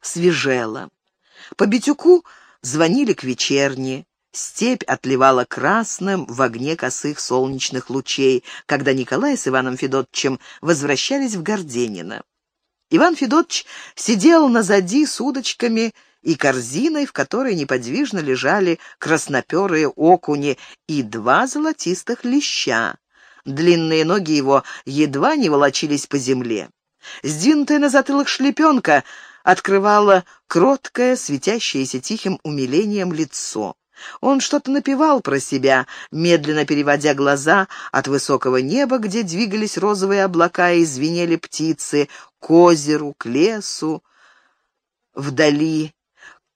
свежело. По битюку звонили к вечерне. Степь отливала красным в огне косых солнечных лучей, когда Николай с Иваном Федотовичем возвращались в Горденино. Иван Федотович сидел назади с удочками и корзиной, в которой неподвижно лежали красноперые окуни и два золотистых леща. Длинные ноги его едва не волочились по земле. Сдвинутая на затылок шлепенка открывала кроткое, светящееся тихим умилением лицо. Он что-то напевал про себя, медленно переводя глаза от высокого неба, где двигались розовые облака и звенели птицы, к озеру, к лесу, вдали,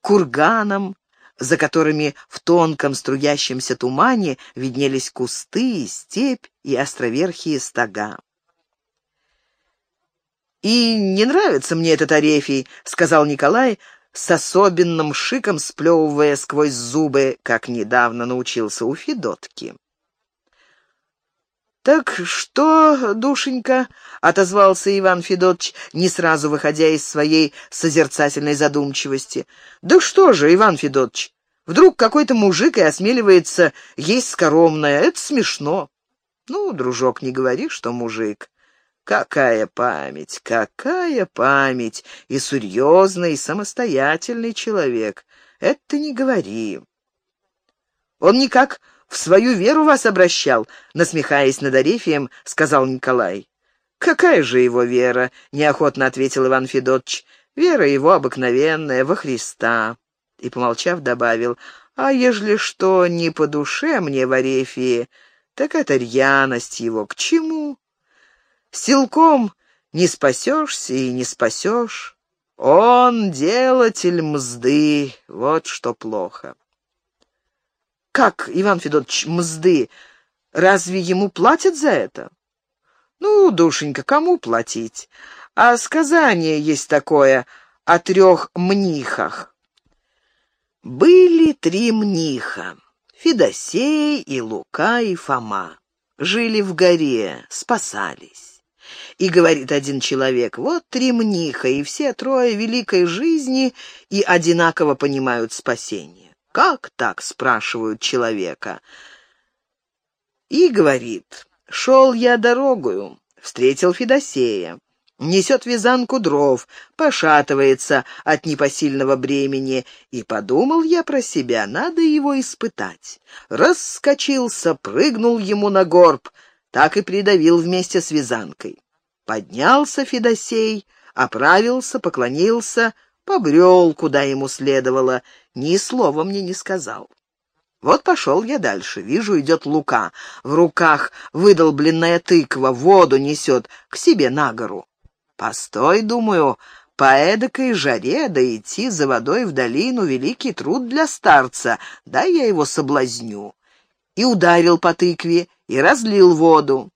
к курганам, за которыми в тонком струящемся тумане виднелись кусты, степь и островерхие стога. «И не нравится мне этот Арефий», — сказал Николай, с особенным шиком сплевывая сквозь зубы, как недавно научился у Федотки. «Так что, душенька?» — отозвался Иван Федотович, не сразу выходя из своей созерцательной задумчивости. «Да что же, Иван Федотович, вдруг какой-то мужик и осмеливается есть скоромное. Это смешно». «Ну, дружок, не говори, что мужик. Какая память, какая память! И серьезный, и самостоятельный человек. Это не говори. Он никак в свою веру вас обращал, насмехаясь над Арефием, сказал Николай. «Какая же его вера?» — неохотно ответил Иван Федотович. «Вера его обыкновенная, во Христа». И, помолчав, добавил, «А ежели что не по душе мне в Арефии, так это рьяность его. К чему?» Силком не спасешься и не спасешь. Он делатель мзды, вот что плохо. Как, Иван Федотович, мзды? Разве ему платят за это? Ну, душенька, кому платить? А сказание есть такое о трех мнихах. Были три мниха — Федосей и Лука и Фома. Жили в горе, спасались. И говорит один человек, вот три мниха, и все трое великой жизни и одинаково понимают спасение. Как так, спрашивают человека. И говорит, шел я дорогою, встретил Федосея. Несет вязанку дров, пошатывается от непосильного бремени, и подумал я про себя, надо его испытать. Раскочился, прыгнул ему на горб, так и придавил вместе с вязанкой. Поднялся Федосей, оправился, поклонился, побрел, куда ему следовало, ни слова мне не сказал. Вот пошел я дальше. Вижу, идет Лука. В руках выдолбленная тыква, воду несет к себе на гору. Постой, думаю, по эдакой жаре, да идти за водой в долину — великий труд для старца. Дай я его соблазню. И ударил по тыкве, и разлил воду.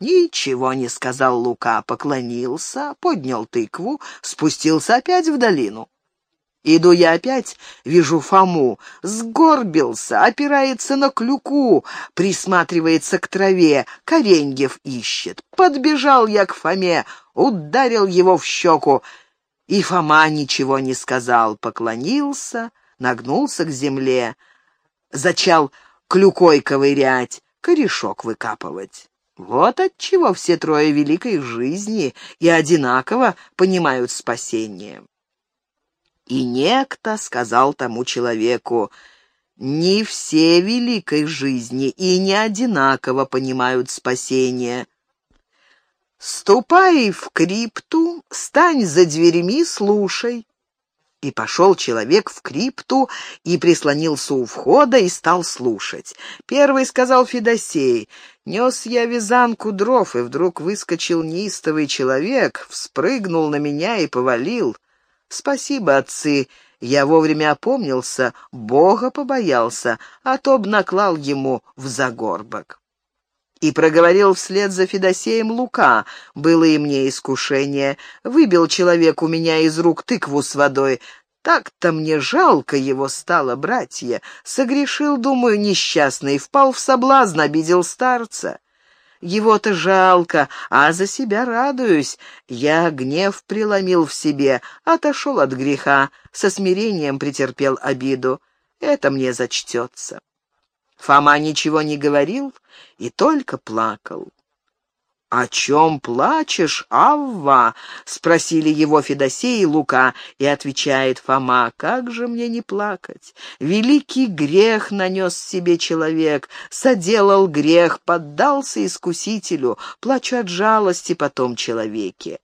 Ничего не сказал Лука, поклонился, поднял тыкву, спустился опять в долину. Иду я опять, вижу Фому, сгорбился, опирается на клюку, присматривается к траве, Кореньев ищет. Подбежал я к Фоме, ударил его в щеку, и Фома ничего не сказал, поклонился, нагнулся к земле, зачал клюкой ковырять, корешок выкапывать. Вот отчего все трое великой жизни и одинаково понимают спасение. И некто сказал тому человеку, «Не все великой жизни и не одинаково понимают спасение. Ступай в крипту, стань за дверями, слушай». И пошел человек в крипту и прислонился у входа и стал слушать. Первый сказал Федосей, «Нес я вязанку дров, и вдруг выскочил неистовый человек, вспрыгнул на меня и повалил. Спасибо, отцы, я вовремя опомнился, Бога побоялся, а то б наклал ему в загорбок». И проговорил вслед за Федосеем Лука. Было и мне искушение. Выбил человек у меня из рук тыкву с водой. Так-то мне жалко его стало, братья. Согрешил, думаю, несчастный, впал в соблазн, обидел старца. Его-то жалко, а за себя радуюсь. Я гнев преломил в себе, отошел от греха, со смирением претерпел обиду. Это мне зачтется. Фома ничего не говорил и только плакал. «О чем плачешь, Авва?» — спросили его Федосей и Лука, и отвечает Фома, «Как же мне не плакать? Великий грех нанес себе человек, соделал грех, поддался искусителю, плачу от жалости потом человеке».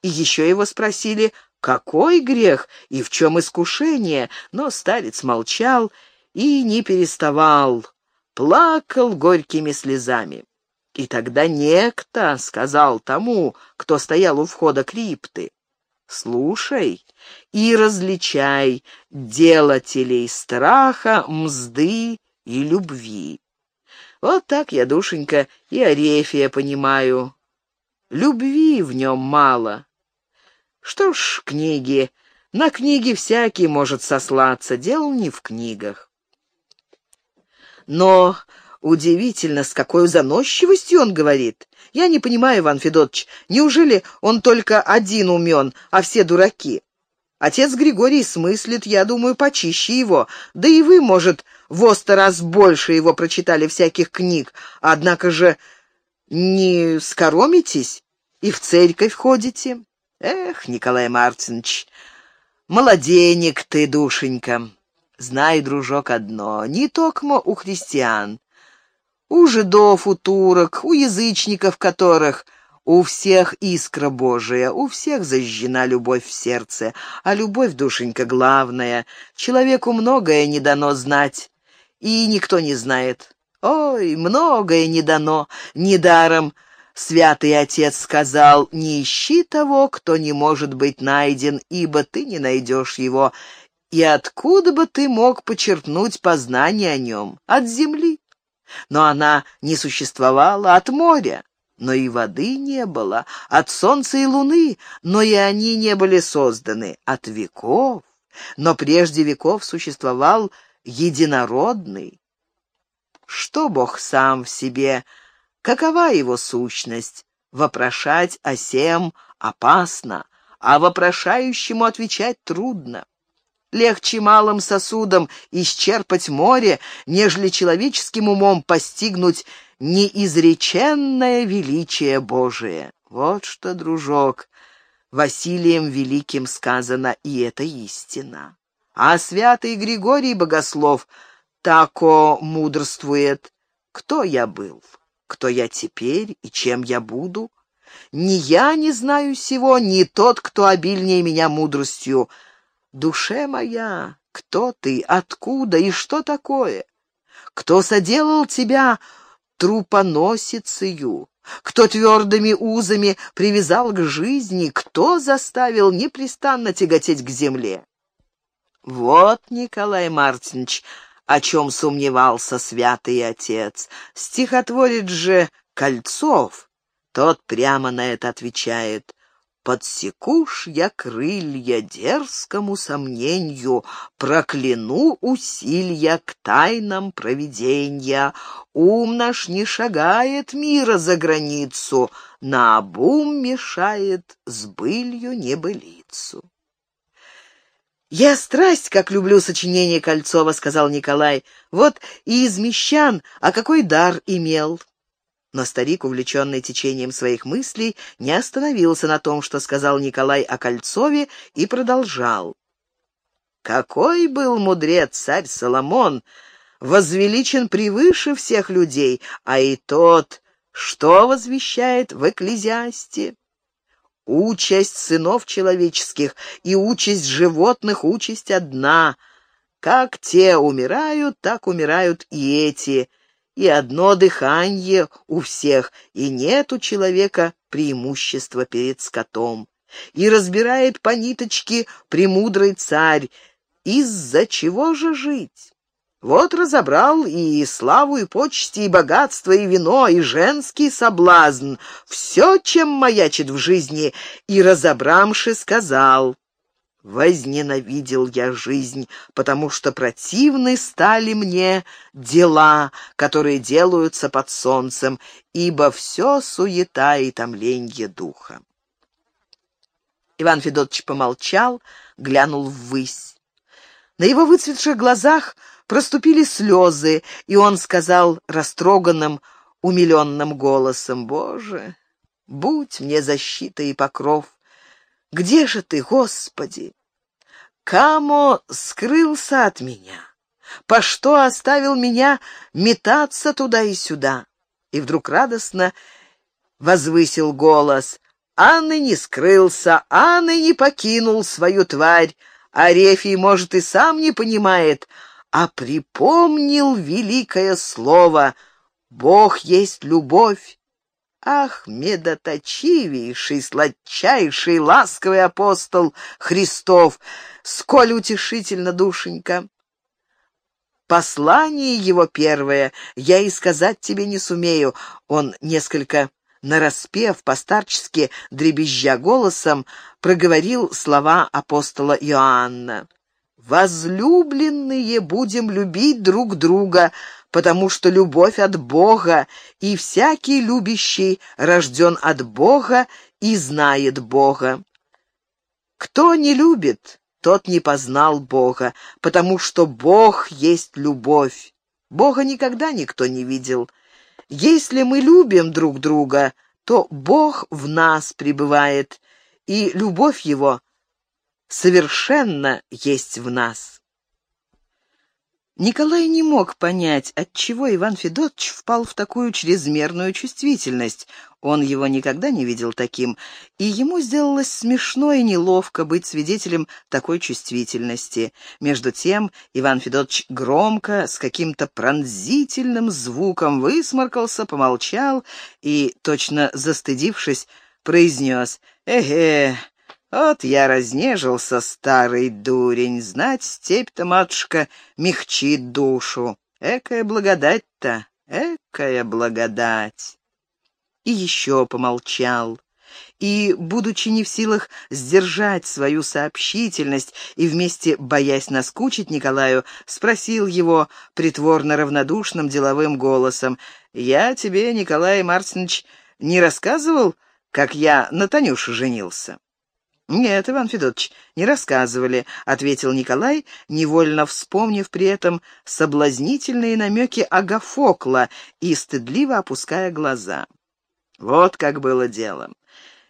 И еще его спросили, какой грех и в чем искушение, но старец молчал и не переставал, плакал горькими слезами. И тогда некто сказал тому, кто стоял у входа крипты, «Слушай и различай делателей страха, мзды и любви». Вот так я, душенька, и Арефия понимаю. Любви в нем мало. Что ж, книги, на книги всякий может сослаться, дело не в книгах. Но Удивительно, с какой заносчивостью он говорит. Я не понимаю, Иван Федотович, неужели он только один умен, а все дураки? Отец Григорий смыслит, я думаю, почище его. Да и вы, может, в раз больше его прочитали всяких книг, однако же не скоромитесь и в церковь ходите. Эх, Николай Мартинович, молоденек ты, душенька. Знай, дружок, одно, не токмо у христиан, у жидов, у турок, у язычников которых у всех искра Божия, у всех зажжена любовь в сердце, а любовь, душенька, главная. Человеку многое не дано знать, и никто не знает. Ой, многое не дано, недаром. Святый Отец сказал, не ищи того, кто не может быть найден, ибо ты не найдешь его. И откуда бы ты мог почерпнуть познание о нем? От земли. Но она не существовала от моря, но и воды не было, от солнца и луны, но и они не были созданы от веков. Но прежде веков существовал единородный. Что Бог сам в себе? Какова его сущность? Вопрошать о сем опасно, а вопрошающему отвечать трудно. Легче малым сосудом исчерпать море, нежели человеческим умом постигнуть неизреченное величие Божие. Вот что, дружок, Василием Великим сказано, и это истина. А святый Григорий Богослов тако мудрствует. Кто я был, кто я теперь и чем я буду? Ни я не знаю всего, ни тот, кто обильнее меня мудростью — Душе моя, кто ты, откуда и что такое? Кто соделал тебя трупоносицею? Кто твердыми узами привязал к жизни? Кто заставил непрестанно тяготеть к земле? Вот, Николай Мартинович, о чем сомневался святый отец. Стихотворит же Кольцов. Тот прямо на это отвечает. Подсекуш я крылья дерзкому сомненью, Прокляну усилья к тайнам провиденья. Ум наш не шагает мира за границу, На обум мешает с былью небылицу. «Я страсть, как люблю сочинение Кольцова», — сказал Николай. «Вот и из мещан, а какой дар имел». Но старик, увлеченный течением своих мыслей, не остановился на том, что сказал Николай о Кольцове, и продолжал. «Какой был мудрец царь Соломон! Возвеличен превыше всех людей, а и тот, что возвещает в Экклезиасте?» Участь сынов человеческих и участь животных, участь одна. Как те умирают, так умирают и эти и одно дыхание у всех, и нет у человека преимущества перед скотом. И разбирает по ниточке премудрый царь, из-за чего же жить? Вот разобрал и славу, и почести, и богатство, и вино, и женский соблазн, все, чем маячит в жизни, и разобрамши сказал — Возненавидел я жизнь, потому что противны стали мне дела, которые делаются под солнцем, ибо все суета и томленье духа. Иван Федотович помолчал, глянул ввысь. На его выцветших глазах проступили слезы, и он сказал растроганным, умиленным голосом, «Боже, будь мне защита и покров! Где же ты, Господи? Камо скрылся от меня. По что оставил меня метаться туда и сюда? И вдруг радостно возвысил голос. А ныне скрылся, а ныне покинул свою тварь. Арефий, может, и сам не понимает, а припомнил великое слово «Бог есть любовь». Ах, медоточивейший, сладчайший, ласковый апостол Христов, сколь утешительно, душенька! Послание его первое я и сказать тебе не сумею. Он несколько нараспев, постарчески дребезжа голосом, проговорил слова апостола Иоанна. «Возлюбленные будем любить друг друга, потому что любовь от Бога, и всякий любящий рожден от Бога и знает Бога. Кто не любит, тот не познал Бога, потому что Бог есть любовь. Бога никогда никто не видел. Если мы любим друг друга, то Бог в нас пребывает, и любовь Его совершенно есть в нас. Николай не мог понять, отчего Иван Федотович впал в такую чрезмерную чувствительность. Он его никогда не видел таким, и ему сделалось смешно и неловко быть свидетелем такой чувствительности. Между тем Иван Федотович громко, с каким-то пронзительным звуком высморкался, помолчал и, точно застыдившись, произнес «Эге, вот я разнежился, старый дурень, знать степь-то, матушка, мягчит душу. Экая благодать-то, экая благодать. И еще помолчал. И, будучи не в силах сдержать свою сообщительность и вместе боясь наскучить Николаю, спросил его притворно равнодушным деловым голосом, «Я тебе, Николай Мартинович, не рассказывал, как я на Танюше женился?» «Нет, Иван Федотович, не рассказывали», — ответил Николай, невольно вспомнив при этом соблазнительные намеки Агафокла и стыдливо опуская глаза. Вот как было дело.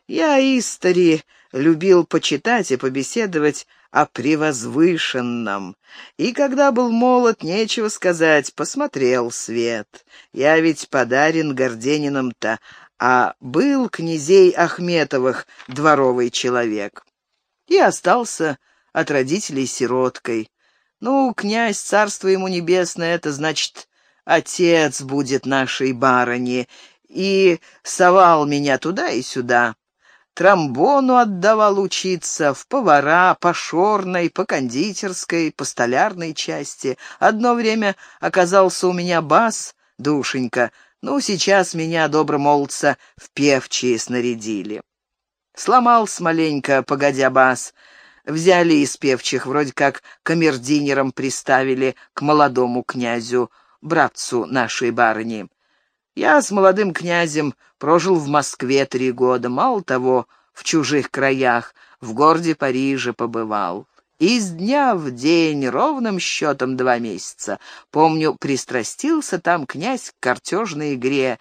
Я истори любил почитать и побеседовать о превозвышенном. И когда был молод, нечего сказать, посмотрел свет. Я ведь подарен Гордениным-то, а был князей Ахметовых дворовый человек. И остался от родителей сироткой. Ну, князь, царство ему небесное, это значит, отец будет нашей барыни, и совал меня туда и сюда. Тромбону отдавал учиться, в повара, по шорной, по кондитерской, по столярной части. Одно время оказался у меня бас, душенька — ну, сейчас меня, добромолодца, в певчие снарядили. Сломался маленько, погодя бас. Взяли из певчих, вроде как камердинером приставили к молодому князю, братцу нашей барыни. Я с молодым князем прожил в Москве три года, мало того, в чужих краях, в городе Париже побывал. Из дня в день, ровным счетом два месяца. Помню, пристрастился там князь к картежной игре.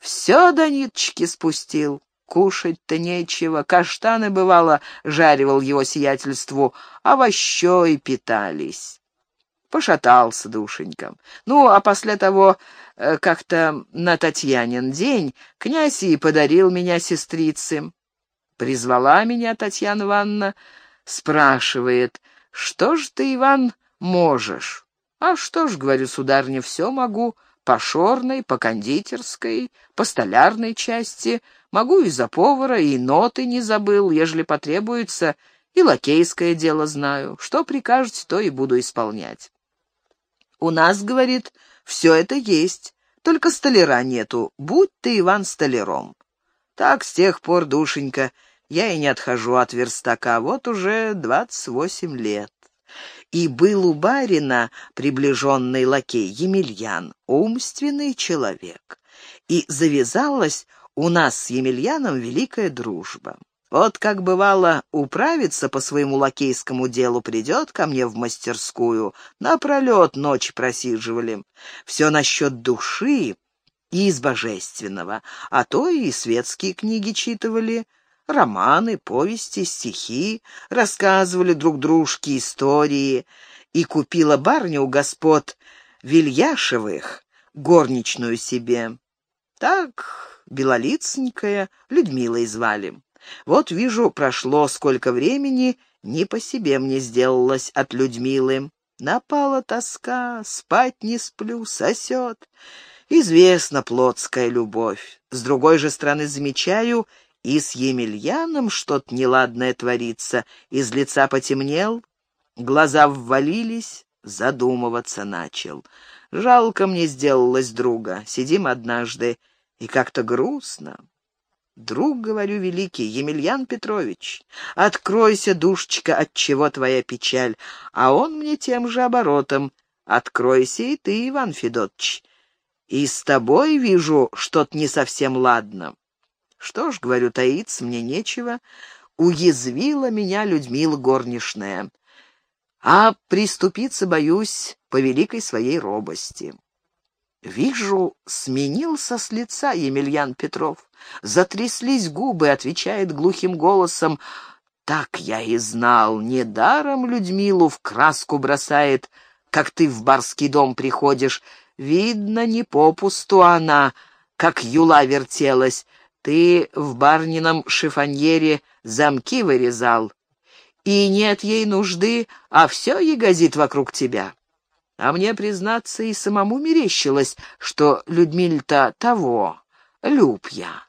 Все до ниточки спустил. Кушать-то нечего. Каштаны, бывало, жаривал его сиятельству, овощой питались. Пошатался душеньком. Ну, а после того, э, как-то на Татьянин день, князь и подарил меня сестрице. Призвала меня Татьяна Ивановна, Спрашивает, что ж ты, Иван, можешь? А что ж, говорю, сударыня, все могу. По шорной, по кондитерской, по столярной части. Могу и за повара, и ноты не забыл, ежели потребуется, и лакейское дело знаю. Что прикажете, то и буду исполнять. У нас, говорит, все это есть, только столяра нету. Будь ты, Иван, столяром. Так с тех пор, душенька, Я и не отхожу от верстака, вот уже двадцать восемь лет. И был у барина приближенный лакей Емельян, умственный человек. И завязалась у нас с Емельяном великая дружба. Вот как бывало, управиться по своему лакейскому делу придет ко мне в мастерскую, напролет ночь просиживали. Все насчет души и из божественного, а то и светские книги читывали, романы, повести, стихи, рассказывали друг дружке истории, и купила барня у господ Вильяшевых горничную себе. Так, белолиценькая, Людмилой звали. Вот вижу, прошло сколько времени, не по себе мне сделалось от Людмилы. Напала тоска, спать не сплю, сосет. Известна плотская любовь. С другой же стороны замечаю, и с Емельяном что-то неладное творится. Из лица потемнел, глаза ввалились, задумываться начал. Жалко мне сделалось друга. Сидим однажды, и как-то грустно. Друг, говорю, великий, Емельян Петрович, откройся, душечка, от чего твоя печаль, а он мне тем же оборотом. Откройся и ты, Иван Федотович. И с тобой вижу что-то не совсем ладно. Что ж, говорю, таиться мне нечего. Уязвила меня Людмила горничная. А приступиться боюсь по великой своей робости. Вижу, сменился с лица Емельян Петров. Затряслись губы, отвечает глухим голосом. Так я и знал, недаром Людмилу в краску бросает, как ты в барский дом приходишь. Видно, не попусту она, как юла вертелась. Ты в барнином шифоньере замки вырезал. И нет ей нужды, а все ягозит вокруг тебя. А мне, признаться, и самому мерещилось, что Людмиль-то того, люб я.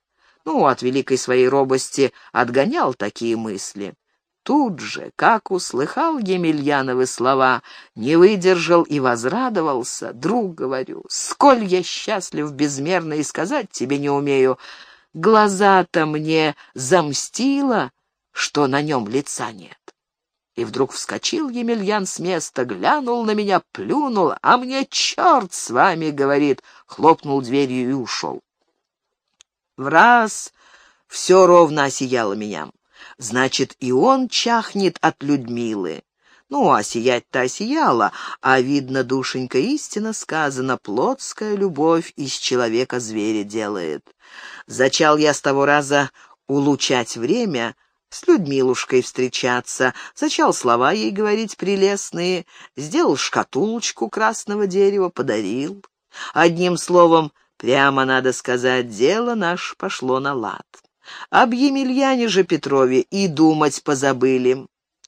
Ну, от великой своей робости отгонял такие мысли. Тут же, как услыхал Емельяновы слова, не выдержал и возрадовался. Друг, говорю, сколь я счастлив безмерно и сказать тебе не умею. Глаза-то мне замстило, что на нем лица нет. И вдруг вскочил Емельян с места, глянул на меня, плюнул, а мне черт с вами, говорит, хлопнул дверью и ушел. В раз все ровно осияло меня. Значит, и он чахнет от Людмилы. Ну, а сиять-то осияла, а видно, душенька, истина сказана, плотская любовь из человека зверя делает. Зачал я с того раза улучать время — с Людмилушкой встречаться, зачал слова ей говорить прелестные, сделал шкатулочку красного дерева, подарил. Одним словом, прямо надо сказать, дело наше пошло на лад. Об Емельяне же Петрове и думать позабыли.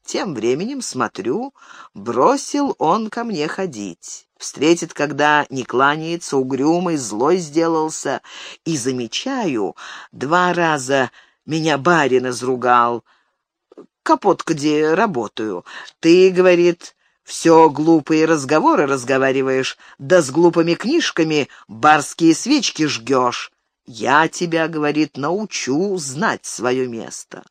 Тем временем, смотрю, бросил он ко мне ходить. Встретит, когда не кланяется, угрюмый, злой сделался. И замечаю, два раза меня барин изругал. Капотка, где работаю. Ты, говорит, все глупые разговоры разговариваешь, да с глупыми книжками барские свечки жгешь. Я тебя, говорит, научу знать свое место.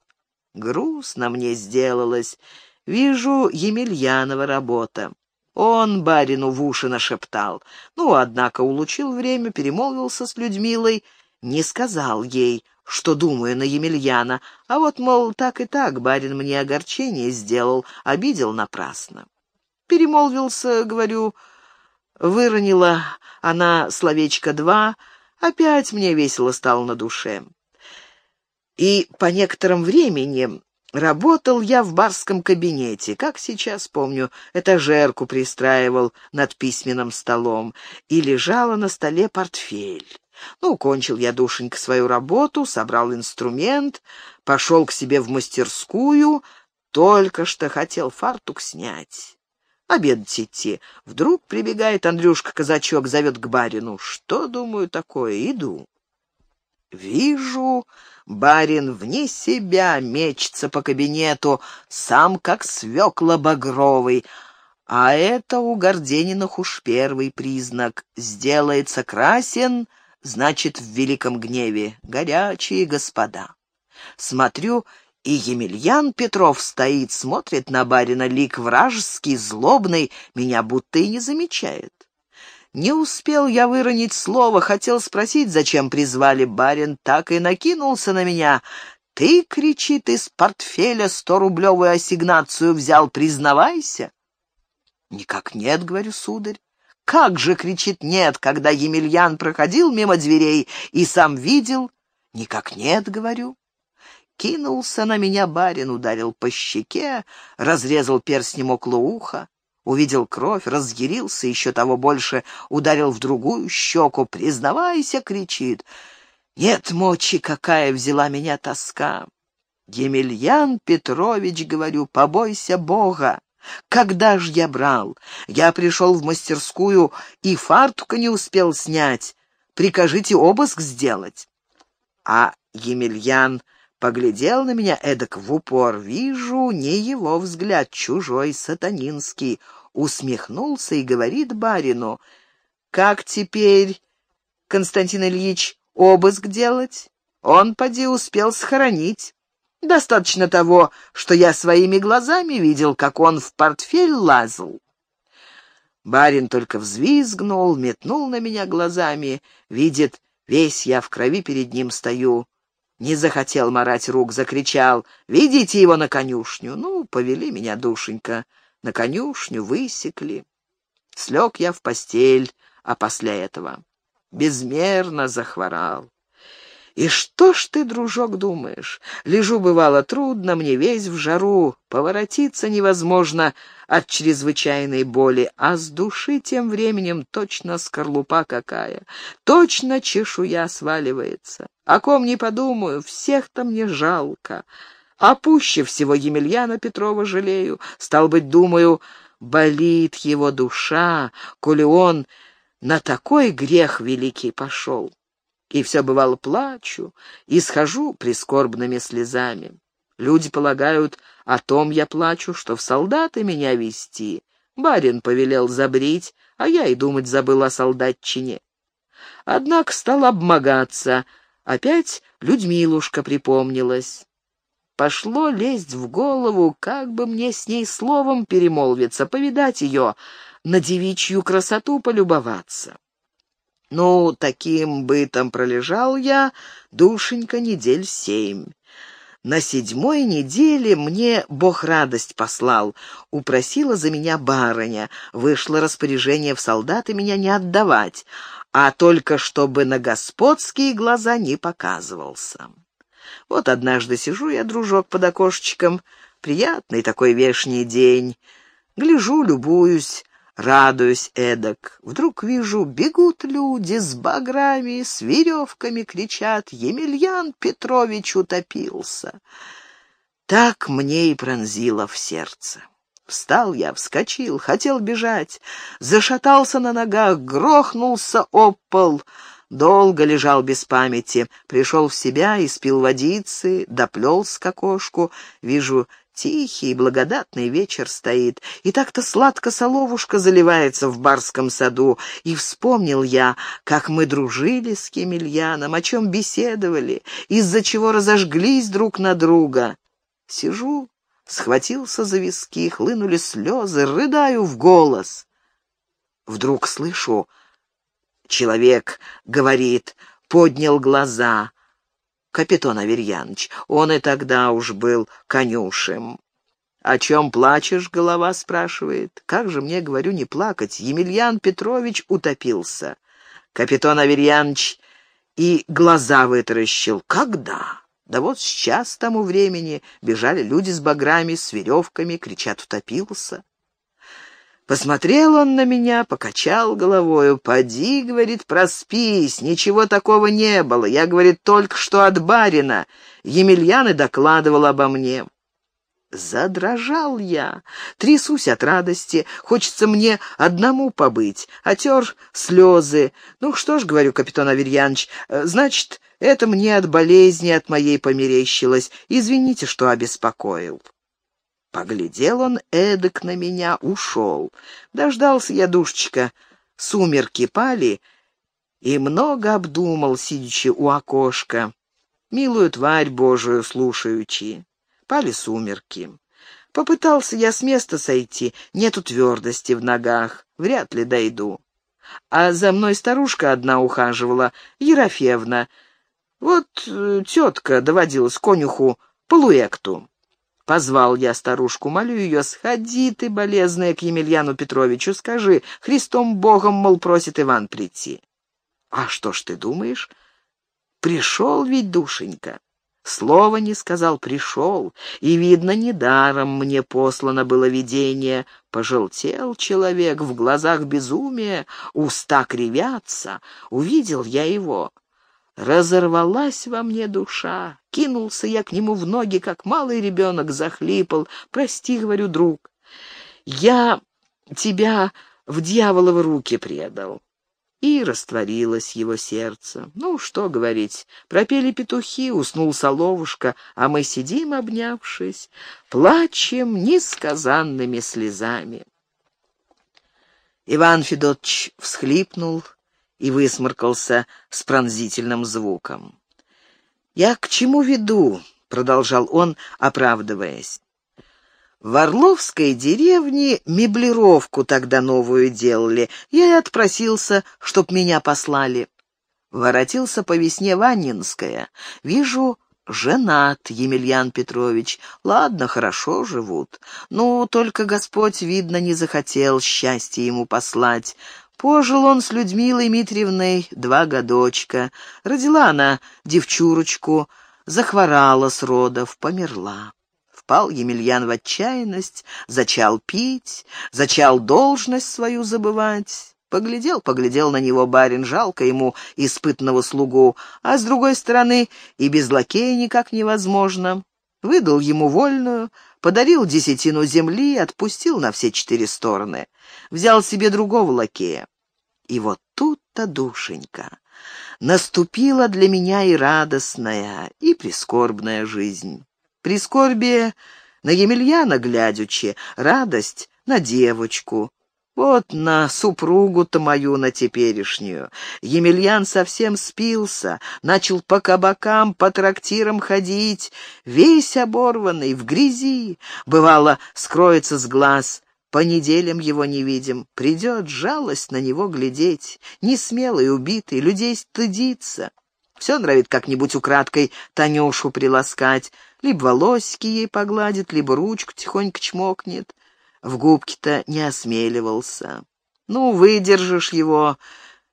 Грустно мне сделалось. Вижу Емельянова работа. Он барину в уши нашептал. Ну, однако улучил время, перемолвился с Людмилой, не сказал ей, что думаю на Емельяна, а вот, мол, так и так барин мне огорчение сделал, обидел напрасно. Перемолвился, говорю, выронила она словечко два, опять мне весело стало на душе. И по некоторым времени работал я в барском кабинете, как сейчас помню, этажерку пристраивал над письменным столом, и лежала на столе портфель. Ну, кончил я, душенька, свою работу, собрал инструмент, пошел к себе в мастерскую, только что хотел фартук снять. Обедать идти. Вдруг прибегает Андрюшка-казачок, зовет к барину. Что, думаю, такое? Иду. Вижу, барин вне себя мечется по кабинету, сам как свекла багровый, а это у Гордениных уж первый признак. Сделается красен — значит, в великом гневе. Горячие господа. Смотрю, И Емельян Петров стоит, смотрит на барина лик вражеский, злобный, меня будто и не замечает. Не успел я выронить слово, хотел спросить, зачем призвали барин, так и накинулся на меня. «Ты, — кричит, — из портфеля сто-рублевую ассигнацию взял, признавайся!» «Никак нет, — говорю, сударь. Как же, — кричит, — нет, когда Емельян проходил мимо дверей и сам видел?» «Никак нет, — говорю. Кинулся на меня барин, ударил по щеке, разрезал перстнем около уха увидел кровь, разъярился, еще того больше ударил в другую щеку. «Признавайся!» — кричит. «Нет мочи, какая взяла меня тоска!» «Емельян Петрович, — говорю, — побойся Бога!» Когда ж я брал? Я пришел в мастерскую и фартука не успел снять. Прикажите обыск сделать. А Емельян поглядел на меня эдак в упор. Вижу, не его взгляд, чужой, сатанинский усмехнулся и говорит барину, «Как теперь, Константин Ильич, обыск делать? Он, поди, успел схоронить. Достаточно того, что я своими глазами видел, как он в портфель лазал». Барин только взвизгнул, метнул на меня глазами, видит, весь я в крови перед ним стою. Не захотел марать рук, закричал, «Ведите его на конюшню!» Ну, повели меня, душенька на конюшню, высекли. Слег я в постель, а после этого безмерно захворал. И что ж ты, дружок, думаешь? Лежу, бывало, трудно, мне весь в жару, поворотиться невозможно от чрезвычайной боли, а с души тем временем точно скорлупа какая, точно чешуя сваливается. О ком не подумаю, всех-то мне жалко. А пуще всего Емельяна Петрова жалею. Стал быть, думаю, болит его душа, коли он на такой грех великий пошел. И все бывало плачу и схожу прискорбными слезами. Люди полагают, о том я плачу, что в солдаты меня вести. Барин повелел забрить, а я и думать забыл о солдатчине. Однако стал обмогаться. Опять Людмилушка припомнилась. Пошло лезть в голову, как бы мне с ней словом перемолвиться, повидать ее, на девичью красоту полюбоваться. Ну, таким бытом пролежал я, душенька, недель семь. На седьмой неделе мне Бог радость послал. Упросила за меня барыня. Вышло распоряжение в солдаты меня не отдавать, а только чтобы на господские глаза не показывался. Вот однажды сижу я, дружок, под окошечком. Приятный такой вешний день. Гляжу, любуюсь, радуюсь эдак. Вдруг вижу, бегут люди с баграми, с веревками кричат «Емельян Петрович утопился!» Так мне и пронзило в сердце. Встал я, вскочил, хотел бежать, зашатался на ногах, грохнулся об пол — Долго лежал без памяти, пришел в себя, испил водицы, доплел с окошку. Вижу, тихий, благодатный вечер стоит, и так-то сладко соловушка заливается в барском саду. И вспомнил я, как мы дружили с Кемельяном, о чем беседовали, из-за чего разожглись друг на друга. Сижу, схватился за виски, хлынули слезы, рыдаю в голос. Вдруг слышу, Человек, говорит, поднял глаза. Капитан Аверьяныч, он и тогда уж был конюшем. «О чем плачешь?» — голова спрашивает. «Как же мне, говорю, не плакать? Емельян Петрович утопился». Капитан Аверьяныч и глаза вытаращил. «Когда?» Да вот сейчас тому времени бежали люди с баграми, с веревками, кричат «утопился». Посмотрел он на меня, покачал головою. «Поди, — говорит, — проспись, ничего такого не было. Я, — говорит, — только что от барина. Емельян и докладывал обо мне». Задрожал я, трясусь от радости, хочется мне одному побыть, отер слезы. Ну что ж, говорю, капитан Аверьянович, значит, это мне от болезни от моей померещилось. Извините, что обеспокоил. Поглядел он эдак на меня, ушел. Дождался я, душечка, сумерки пали, и много обдумал, сидячи у окошка, милую тварь Божию слушаючи. Пали сумерки. Попытался я с места сойти, нету твердости в ногах, вряд ли дойду. А за мной старушка одна ухаживала, Ерофеевна. Вот э, тетка доводилась конюху Полуэкту. Позвал я старушку, молю ее, сходи ты, болезная, к Емельяну Петровичу, скажи, Христом Богом, мол, просит Иван прийти. А что ж ты думаешь? Пришел ведь, душенька. Слова не сказал, пришел, и, видно, недаром мне послано было видение. Пожелтел человек, в глазах безумие, уста кривятся. Увидел я его. Разорвалась во мне душа. Кинулся я к нему в ноги, как малый ребенок захлипал. «Прости, — говорю, друг, — я тебя в дьяволовы руки предал» и растворилось его сердце. Ну, что говорить, пропели петухи, уснул соловушка, а мы сидим, обнявшись, плачем несказанными слезами. Иван Федотович всхлипнул и высморкался с пронзительным звуком. «Я к чему веду?» — продолжал он, оправдываясь. В Орловской деревне меблировку тогда новую делали. Я и отпросился, чтоб меня послали. Воротился по весне Ванинская. Вижу, женат Емельян Петрович. Ладно, хорошо живут. Ну, только Господь, видно, не захотел счастье ему послать. Пожил он с Людмилой Митриевной два годочка. Родила она девчурочку, захворала с родов, померла. Впал Емельян в отчаянность, зачал пить, зачал должность свою забывать. Поглядел, поглядел на него барин, жалко ему испытного слугу, а с другой стороны и без лакея никак невозможно. Выдал ему вольную, подарил десятину земли, отпустил на все четыре стороны. Взял себе другого лакея. И вот тут-то, душенька, наступила для меня и радостная, и прискорбная жизнь. Прискорбие на Емельяна глядячи, радость на девочку. Вот на супругу-то мою, на теперешнюю. Емельян совсем спился, начал по кабакам, по трактирам ходить, весь оборванный, в грязи. Бывало, скроется с глаз, по неделям его не видим. Придет жалость на него глядеть, несмелый, убитый, людей стыдится. Все нравит как-нибудь украдкой Танюшу приласкать, либо волосики ей погладит, либо ручку тихонько чмокнет. В губки-то не осмеливался. Ну, выдержишь его,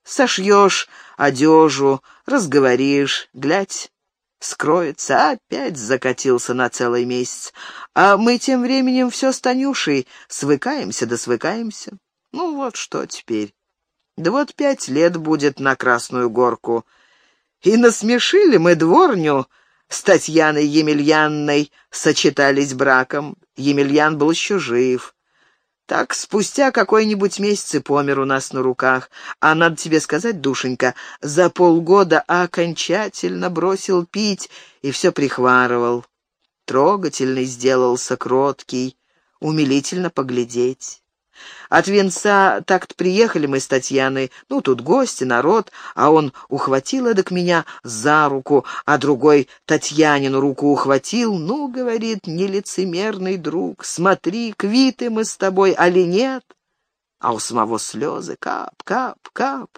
сошьешь одежу, разговоришь, глядь, скроется, опять закатился на целый месяц. А мы тем временем все с Танюшей свыкаемся да свыкаемся. Ну вот что теперь. Да вот пять лет будет на Красную Горку. И насмешили мы дворню, с Татьяной Емельянной сочетались браком. Емельян был еще жив. Так спустя какой-нибудь месяц и помер у нас на руках. А надо тебе сказать, душенька, за полгода окончательно бросил пить и все прихварывал. Трогательный сделался, кроткий, умилительно поглядеть. От венца так-то приехали мы с Татьяной. Ну, тут гости, народ, а он ухватил эдак меня за руку, а другой Татьянину руку ухватил. Ну, говорит, нелицемерный друг, смотри, квиты мы с тобой, али нет? А у самого слезы кап, кап, кап.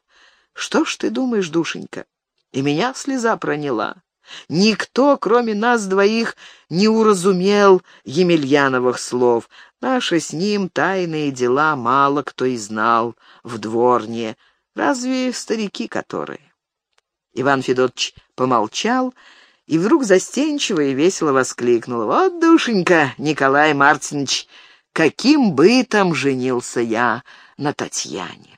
Что ж ты думаешь, душенька? И меня слеза проняла. Никто, кроме нас двоих, не уразумел Емельяновых слов. Наши с ним тайные дела мало кто и знал в дворне, разве старики которые. Иван Федотович помолчал и вдруг застенчиво и весело воскликнул. «Вот, душенька, Николай Мартинович, каким бытом женился я на Татьяне!»